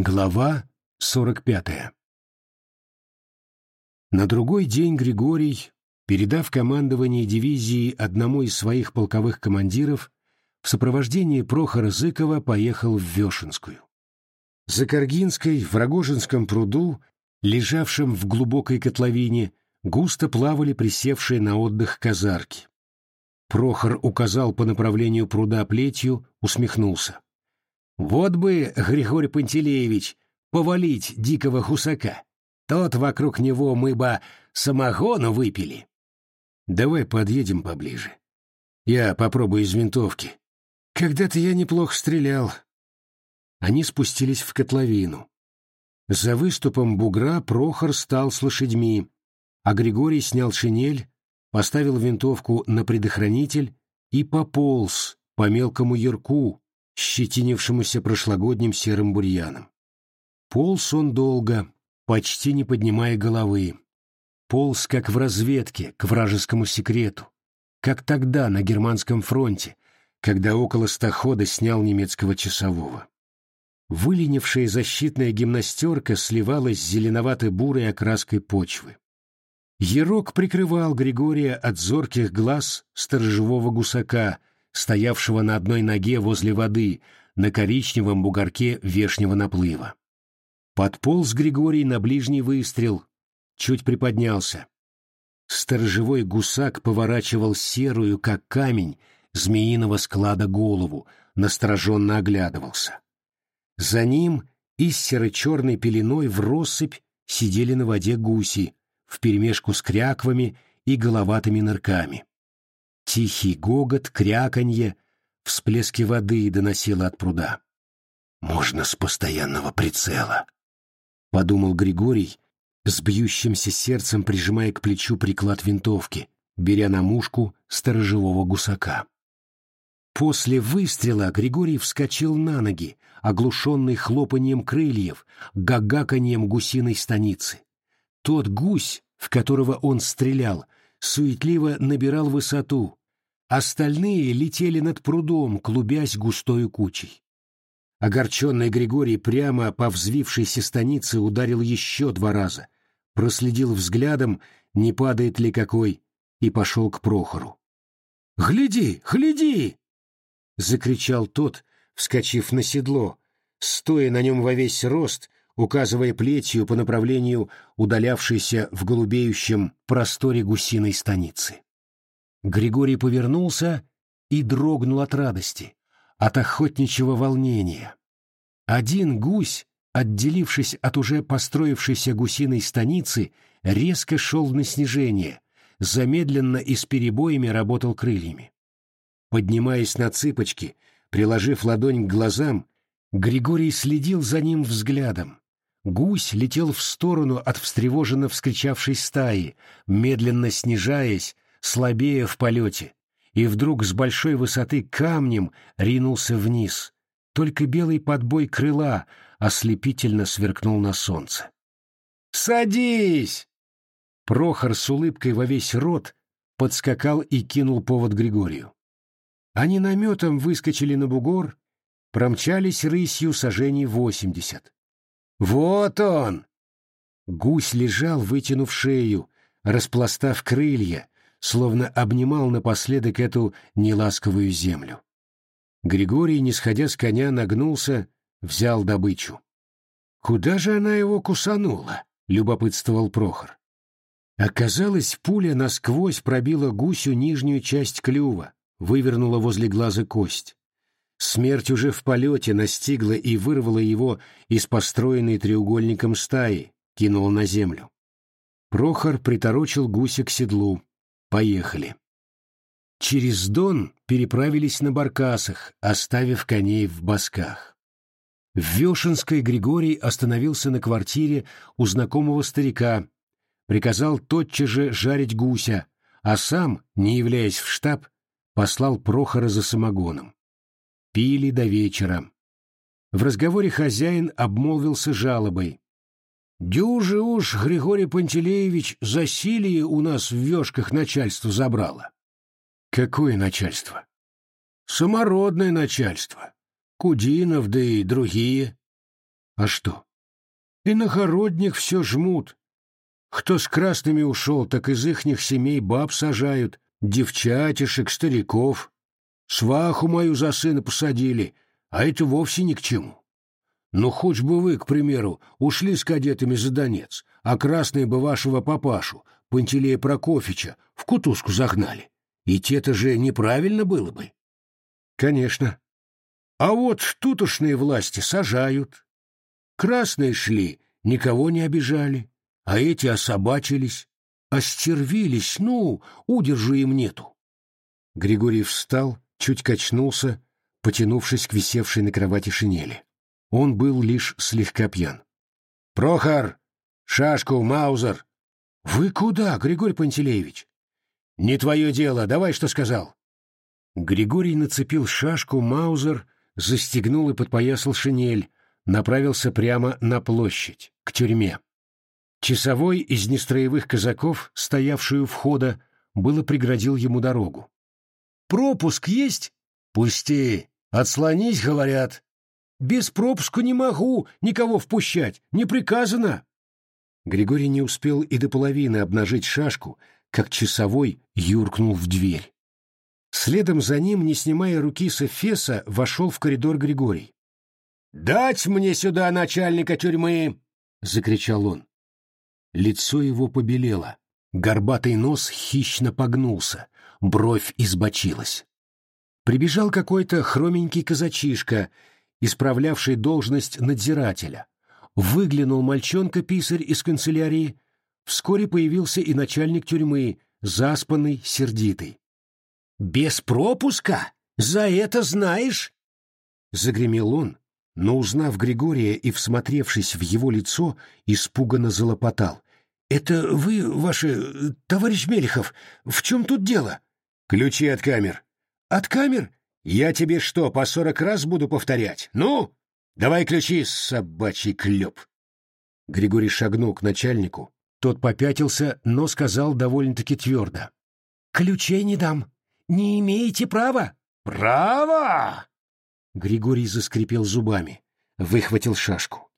Глава 45 На другой день Григорий, передав командование дивизии одному из своих полковых командиров, в сопровождении Прохора Зыкова поехал в Вешенскую. За Каргинской, в Рогожинском пруду, лежавшем в глубокой котловине, густо плавали присевшие на отдых казарки. Прохор указал по направлению пруда плетью, усмехнулся. Вот бы, Григорий Пантелеевич, повалить дикого хусака. Тот вокруг него мы бы самогону выпили. Давай подъедем поближе. Я попробую из винтовки. Когда-то я неплохо стрелял. Они спустились в котловину. За выступом бугра Прохор стал с лошадьми, а Григорий снял шинель, поставил винтовку на предохранитель и пополз по мелкому ярку, щетинившемуся прошлогодним серым бурьяном. Полз он долго, почти не поднимая головы. Полз, как в разведке, к вражескому секрету. Как тогда, на германском фронте, когда около стохода снял немецкого часового. Выленившая защитная гимнастерка сливалась с зеленовато-бурой окраской почвы. Ерок прикрывал Григория от зорких глаз сторожевого гусака, стоявшего на одной ноге возле воды, на коричневом бугорке вешнего наплыва. Подполз Григорий на ближний выстрел, чуть приподнялся. Сторожевой гусак поворачивал серую, как камень, змеиного склада голову, настороженно оглядывался. За ним из серо-черной пеленой в россыпь сидели на воде гуси, вперемешку с кряквами и головатыми нырками. Тихий гогот, кряканье, всплески воды доносило от пруда. «Можно с постоянного прицела», — подумал Григорий, с бьющимся сердцем прижимая к плечу приклад винтовки, беря на мушку сторожевого гусака. После выстрела Григорий вскочил на ноги, оглушенный хлопанием крыльев, гагаканьем гусиной станицы. Тот гусь, в которого он стрелял, суетливо набирал высоту, Остальные летели над прудом, клубясь густой кучей. Огорченный Григорий прямо по взвившейся станице ударил еще два раза, проследил взглядом, не падает ли какой, и пошел к Прохору. «Гляди, гляди!» — закричал тот, вскочив на седло, стоя на нем во весь рост, указывая плетью по направлению удалявшейся в голубеющем просторе гусиной станицы. Григорий повернулся и дрогнул от радости, от охотничьего волнения. Один гусь, отделившись от уже построившейся гусиной станицы, резко шел на снижение, замедленно и с перебоями работал крыльями. Поднимаясь на цыпочки, приложив ладонь к глазам, Григорий следил за ним взглядом. Гусь летел в сторону от встревоженно вскричавшей стаи, медленно снижаясь, слабее в полете, и вдруг с большой высоты камнем ринулся вниз. Только белый подбой крыла ослепительно сверкнул на солнце. «Садись!» Прохор с улыбкой во весь рот подскакал и кинул повод Григорию. Они наметом выскочили на бугор, промчались рысью сажений восемьдесят. «Вот он!» Гусь лежал, вытянув шею, распластав крылья, словно обнимал напоследок эту неласковую землю. Григорий, не сходя с коня, нагнулся, взял добычу. «Куда же она его кусанула?» — любопытствовал Прохор. Оказалось, пуля насквозь пробила гусю нижнюю часть клюва, вывернула возле глаза кость. Смерть уже в полете настигла и вырвала его из построенной треугольником стаи, кинула на землю. Прохор приторочил гуся к седлу, Поехали. Через Дон переправились на баркасах, оставив коней в босках. В Вешенской Григорий остановился на квартире у знакомого старика, приказал тотчас же жарить гуся, а сам, не являясь в штаб, послал Прохора за самогоном. Пили до вечера. В разговоре хозяин обмолвился жалобой. Дюжи уж Григорий Пантелеевич засилие у нас в вешках начальство забрало. Какое начальство? Самородное начальство. Кудинов, да и другие. А что? Иногородних все жмут. Кто с красными ушел, так из ихних семей баб сажают, девчатишек, стариков. Сваху мою за сына посадили, а это вовсе ни к чему. Ну, хоть бы вы, к примеру, ушли с кадетами за Донец, а красные бы вашего папашу, Пантелея Прокофича, в кутузку загнали. И те-то же неправильно было бы. Конечно. А вот тутошные власти сажают. Красные шли, никого не обижали, а эти особачились, остервились, ну, удержу им нету. Григорий встал, чуть качнулся, потянувшись к висевшей на кровати шинели. Он был лишь слегка пьян. «Прохор! Шашку, Маузер!» «Вы куда, Григорий Пантелеевич?» «Не твое дело, давай, что сказал». Григорий нацепил шашку, Маузер, застегнул и подпоясал шинель, направился прямо на площадь, к тюрьме. Часовой из нестроевых казаков, стоявший у входа, было преградил ему дорогу. «Пропуск есть?» «Пусти! Отслонись, говорят!» «Без пропуска не могу никого впущать, не приказано!» Григорий не успел и до половины обнажить шашку, как часовой юркнул в дверь. Следом за ним, не снимая руки с Эфеса, вошел в коридор Григорий. «Дать мне сюда начальника тюрьмы!» — закричал он. Лицо его побелело, горбатый нос хищно погнулся, бровь избочилась. Прибежал какой-то хроменький казачишка, исправлявший должность надзирателя. Выглянул мальчонка-писарь из канцелярии. Вскоре появился и начальник тюрьмы, заспанный, сердитый. «Без пропуска? За это знаешь?» Загремел он, но, узнав Григория и всмотревшись в его лицо, испуганно залопотал. «Это вы, ваши, товарищ Мелехов, в чем тут дело?» «Ключи от камер». «От камер? Я тебе что, по сорок раз буду повторять? Ну, давай ключи, собачий клеп!» Григорий шагнул к начальнику. Тот попятился, но сказал довольно-таки твердо. «Ключей не дам. Не имеете права». «Право!» Григорий заскрипел зубами, выхватил шашку.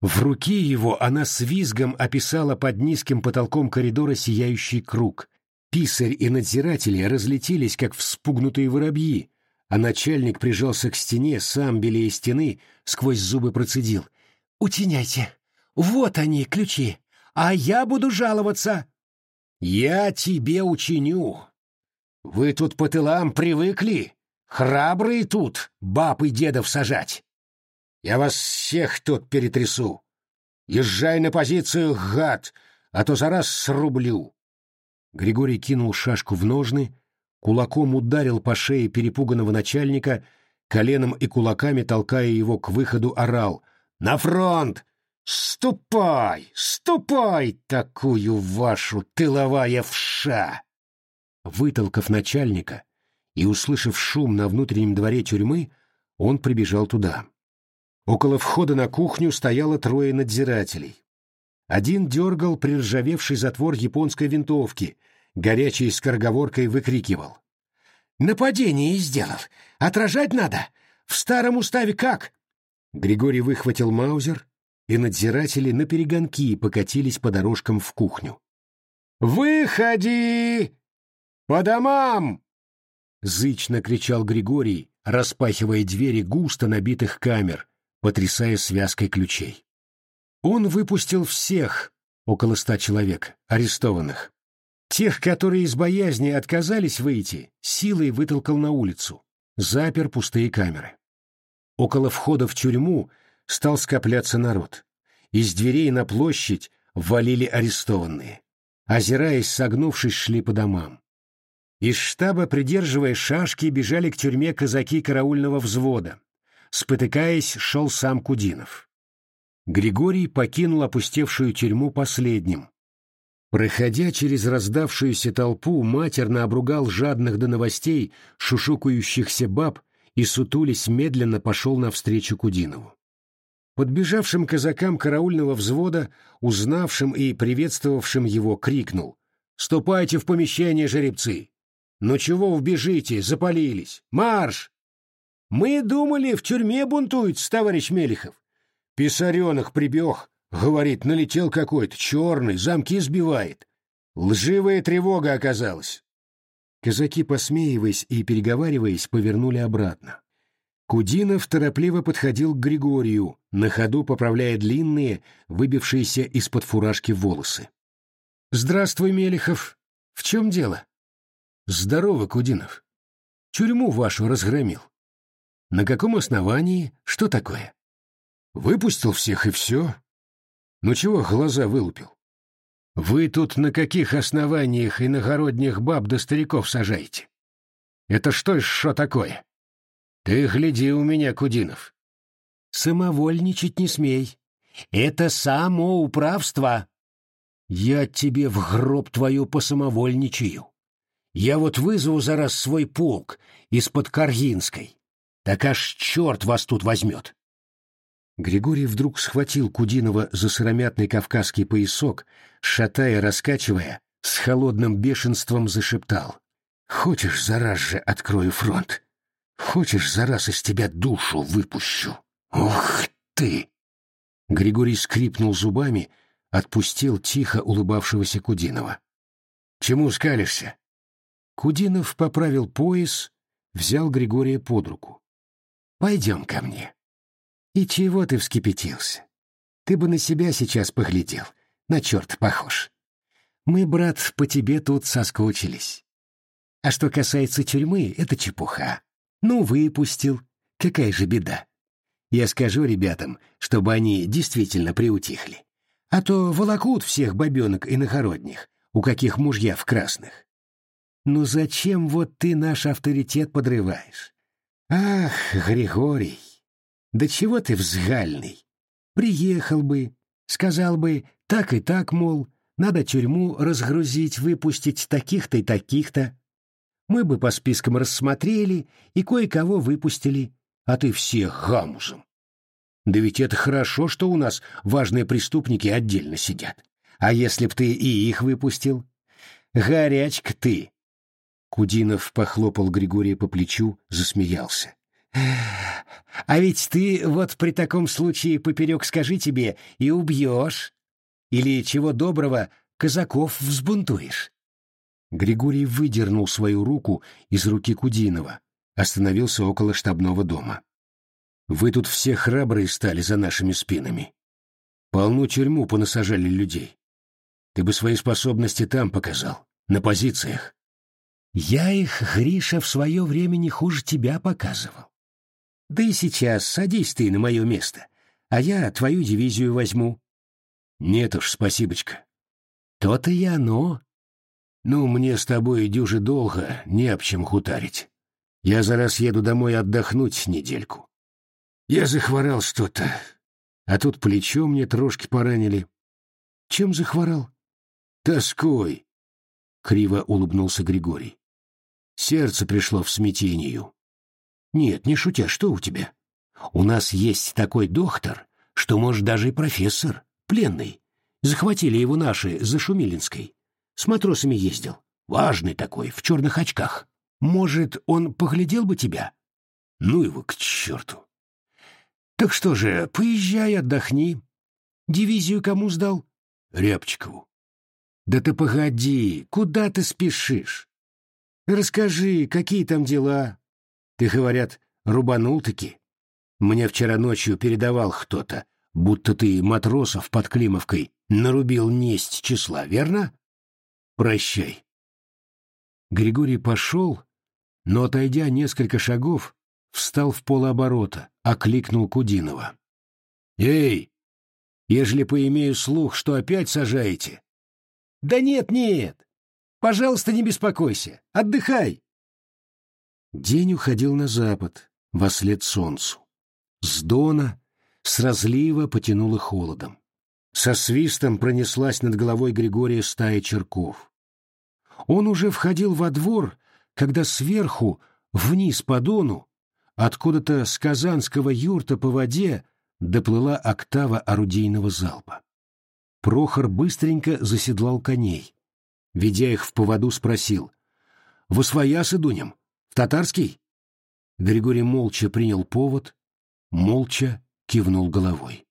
В руке его она с визгом описала под низким потолком коридора сияющий круг. Писарь и надзиратели разлетелись, как вспугнутые воробьи, а начальник прижался к стене, сам белее стены, сквозь зубы процедил. «Утеняйте! Вот они, ключи! А я буду жаловаться!» «Я тебе учиню! Вы тут по тылам привыкли? Храбрые тут баб и дедов сажать! Я вас всех тут перетрясу! Езжай на позицию, гад, а то за раз срублю!» Григорий кинул шашку в ножны, кулаком ударил по шее перепуганного начальника, коленом и кулаками толкая его к выходу, орал «На фронт! Ступай! Ступай! Такую вашу тыловая вша!» Вытолкав начальника и услышав шум на внутреннем дворе тюрьмы, он прибежал туда. Около входа на кухню стояло трое надзирателей. Один дергал приржавевший затвор японской винтовки, горячей скороговоркой выкрикивал. «Нападение сделал! Отражать надо! В старом уставе как?» Григорий выхватил маузер, и надзиратели на перегонки покатились по дорожкам в кухню. «Выходи! По домам!» Зычно кричал Григорий, распахивая двери густо набитых камер, потрясая связкой ключей. Он выпустил всех, около ста человек, арестованных. Тех, которые из боязни отказались выйти, силой вытолкал на улицу, запер пустые камеры. Около входа в тюрьму стал скопляться народ. Из дверей на площадь валили арестованные. Озираясь, согнувшись, шли по домам. Из штаба, придерживая шашки, бежали к тюрьме казаки караульного взвода. Спотыкаясь, шел сам Кудинов. Григорий покинул опустевшую тюрьму последним. Проходя через раздавшуюся толпу, матерно обругал жадных до новостей, шушукающихся баб и, сутулись, медленно пошел навстречу Кудинову. Подбежавшим казакам караульного взвода, узнавшим и приветствовавшим его, крикнул «Ступайте в помещение, жеребцы! Ну чего вбежите, запалились? Марш!» «Мы думали, в тюрьме бунтуют, товарищ Мелехов. Писаренок прибег, говорит, налетел какой-то, черный, замки сбивает. Лживая тревога оказалась. Казаки, посмеиваясь и переговариваясь, повернули обратно. Кудинов торопливо подходил к Григорию, на ходу поправляя длинные, выбившиеся из-под фуражки волосы. «Здравствуй, Мелехов. В чем дело?» «Здорово, Кудинов. Тюрьму вашу разгромил. На каком основании? Что такое?» «Выпустил всех и все. Ну чего глаза вылупил? Вы тут на каких основаниях иногородних баб да стариков сажаете? Это что еще такое?» Ты гляди у меня, Кудинов. Самовольничать не смей. Это самоуправство. Я тебе в гроб твою посамовольничаю. Я вот вызову за раз свой полк из-под Каргинской. Так аж черт вас тут возьмет. Григорий вдруг схватил Кудинова за сыромятный кавказский поясок, шатая, раскачивая, с холодным бешенством зашептал. «Хочешь, зараз же открою фронт? Хочешь, за раз из тебя душу выпущу? Ух ты!» Григорий скрипнул зубами, отпустил тихо улыбавшегося Кудинова. «Чему скалишься?» Кудинов поправил пояс, взял Григория под руку. «Пойдем ко мне». «И чего ты вскипятился? Ты бы на себя сейчас поглядел, на черт похож. Мы, брат, по тебе тут соскучились. А что касается тюрьмы, это чепуха. Ну, выпустил. Какая же беда. Я скажу ребятам, чтобы они действительно приутихли. А то волокут всех бабенок иногородних, у каких мужья в красных. Ну зачем вот ты наш авторитет подрываешь? Ах, Григорий, да чего ты взгальный? Приехал бы, сказал бы, так и так, мол, надо тюрьму разгрузить, выпустить таких-то и таких-то мы бы по спискам рассмотрели и кое-кого выпустили, а ты всех гамузом. Да ведь это хорошо, что у нас важные преступники отдельно сидят. А если б ты и их выпустил? Горячка ты!» Кудинов похлопал Григория по плечу, засмеялся. «А ведь ты вот при таком случае поперек скажи тебе и убьешь. Или, чего доброго, казаков взбунтуешь. Григорий выдернул свою руку из руки Кудинова, остановился около штабного дома. «Вы тут все храбрые стали за нашими спинами. Полну тюрьму понасажали людей. Ты бы свои способности там показал, на позициях». «Я их, Гриша, в свое время не хуже тебя показывал. Да и сейчас садись ты на мое место, а я твою дивизию возьму». «Нет уж, спасибочка». «То-то и оно», ну, мне с тобой дюже долго, не об чем хутарить. Я зараз еду домой отдохнуть недельку. Я захворал что-то, а тут плечо мне трошки поранили. Чем захворал? Тоской. Криво улыбнулся Григорий. Сердце пришло в смятению. Нет, не шутя, что у тебя? У нас есть такой доктор, что, может, даже и профессор, пленный. Захватили его наши за Шумилинской. С матросами ездил. Важный такой, в черных очках. Может, он поглядел бы тебя? Ну его к черту. Так что же, поезжай, отдохни. Дивизию кому сдал? Рябчикову. Да ты погоди, куда ты спешишь? Расскажи, какие там дела? Ты, говорят, рубанул-таки? Мне вчера ночью передавал кто-то, будто ты матросов под Климовкой нарубил несть числа, верно? Прощай. Григорий пошел, но, отойдя несколько шагов, встал в полоборота, окликнул Кудинова. «Эй, ежели поимею слух, что опять сажаете?» «Да нет, нет! Пожалуйста, не беспокойся, отдыхай!» День уходил на запад, во след солнцу. С дона, с разлива потянуло холодом. Со свистом пронеслась над головой Григория стая черков. Он уже входил во двор, когда сверху, вниз по дону, откуда-то с казанского юрта по воде доплыла октава орудийного залпа. Прохор быстренько заседлал коней. Ведя их в поводу, спросил. — Восвоясы дунем? Татарский? Григорий молча принял повод, молча кивнул головой.